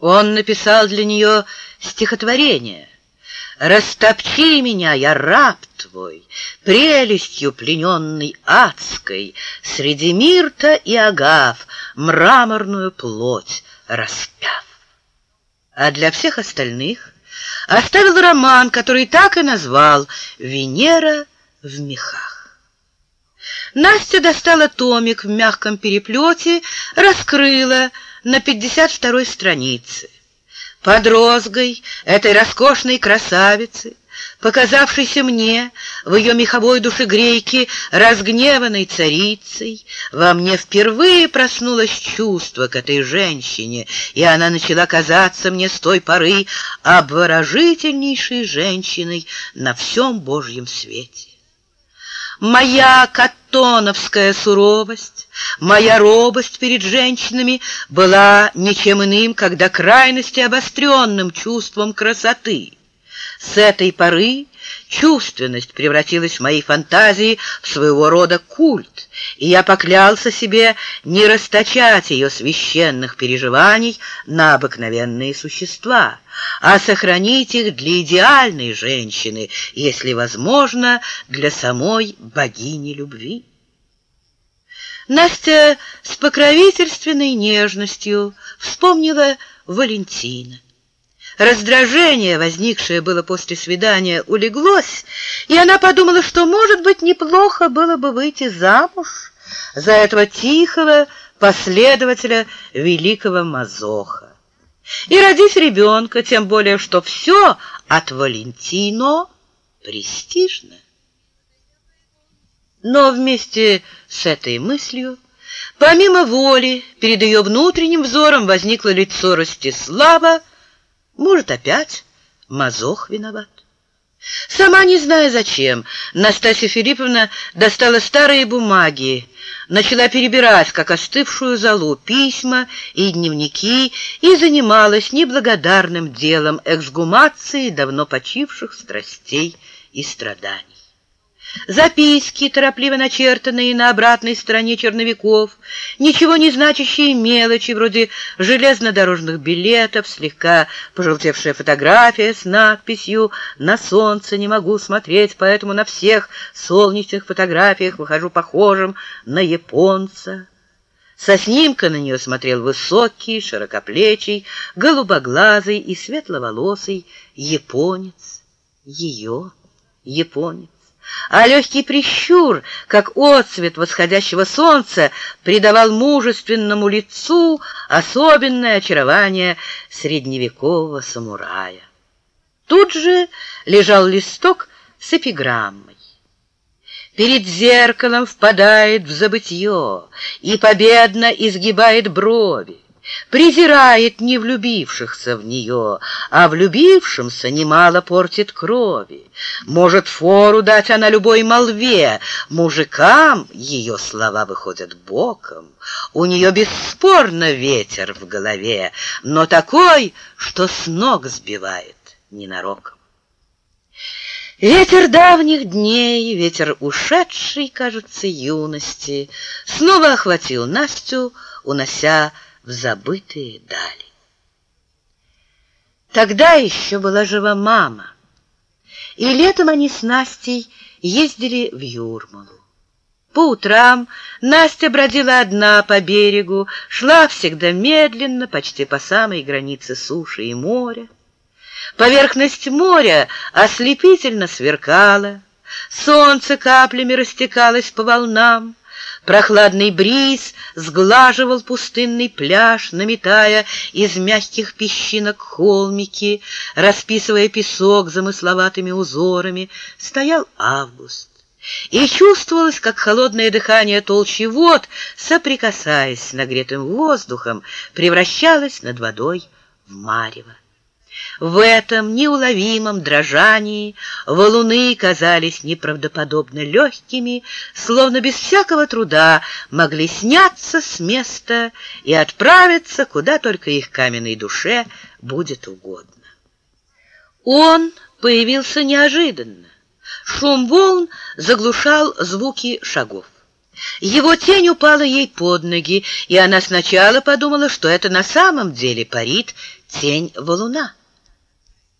Он написал для нее стихотворение «Растопчи меня, я раб твой, прелестью плененный адской, среди мирта и агав мраморную плоть распяв». А для всех остальных оставил роман, который так и назвал «Венера в мехах». Настя достала томик в мягком переплете, раскрыла на 52-й странице. Под розгой этой роскошной красавицы, показавшейся мне в ее меховой душегрейке разгневанной царицей, во мне впервые проснулось чувство к этой женщине, и она начала казаться мне с той поры обворожительнейшей женщиной на всем Божьем свете. Моя каттоновская суровость, моя робость перед женщинами была ничем иным, как до крайности обостренным чувством красоты. С этой поры чувственность превратилась в моей фантазии в своего рода культ, и я поклялся себе не расточать ее священных переживаний на обыкновенные существа, а сохранить их для идеальной женщины, если возможно, для самой богини любви. Настя с покровительственной нежностью вспомнила Валентина. Раздражение, возникшее было после свидания, улеглось, и она подумала, что, может быть, неплохо было бы выйти замуж за этого тихого последователя великого Мазоха и родить ребенка, тем более, что все от Валентино престижно. Но вместе с этой мыслью, помимо воли, перед ее внутренним взором возникло лицо Ростислава, может, опять Мазох виноват. Сама не зная зачем, Настасья Филипповна достала старые бумаги, начала перебирать, как остывшую золу, письма и дневники и занималась неблагодарным делом эксгумации давно почивших страстей и страданий. Записки, торопливо начертанные на обратной стороне черновиков, ничего не значащие мелочи, вроде железнодорожных билетов, слегка пожелтевшая фотография с надписью «На солнце не могу смотреть, поэтому на всех солнечных фотографиях выхожу похожим на японца». Со снимка на нее смотрел высокий, широкоплечий, голубоглазый и светловолосый японец. Ее японец а легкий прищур, как отцвет восходящего солнца, придавал мужественному лицу особенное очарование средневекового самурая. Тут же лежал листок с эпиграммой. Перед зеркалом впадает в забытье и победно изгибает брови презирает не влюбившихся в нее, а влюбившимся немало портит крови. Может фору дать она любой молве, мужикам ее слова выходят боком. У нее бесспорно ветер в голове, но такой, что с ног сбивает ненароком. Ветер давних дней, ветер ушедшей, кажется, юности, снова охватил Настю, унося в забытые дали. Тогда еще была жива мама, и летом они с Настей ездили в Юрмалу. По утрам Настя бродила одна по берегу, шла всегда медленно, почти по самой границе суши и моря. Поверхность моря ослепительно сверкала, солнце каплями растекалось по волнам, Прохладный бриз сглаживал пустынный пляж, наметая из мягких песчинок холмики, расписывая песок замысловатыми узорами. Стоял август. И чувствовалось, как холодное дыхание толщи вод, соприкасаясь с нагретым воздухом, превращалось над водой в марево. В этом неуловимом дрожании валуны казались неправдоподобно легкими, словно без всякого труда могли сняться с места и отправиться, куда только их каменной душе будет угодно. Он появился неожиданно. Шум волн заглушал звуки шагов. Его тень упала ей под ноги, и она сначала подумала, что это на самом деле парит тень валуна.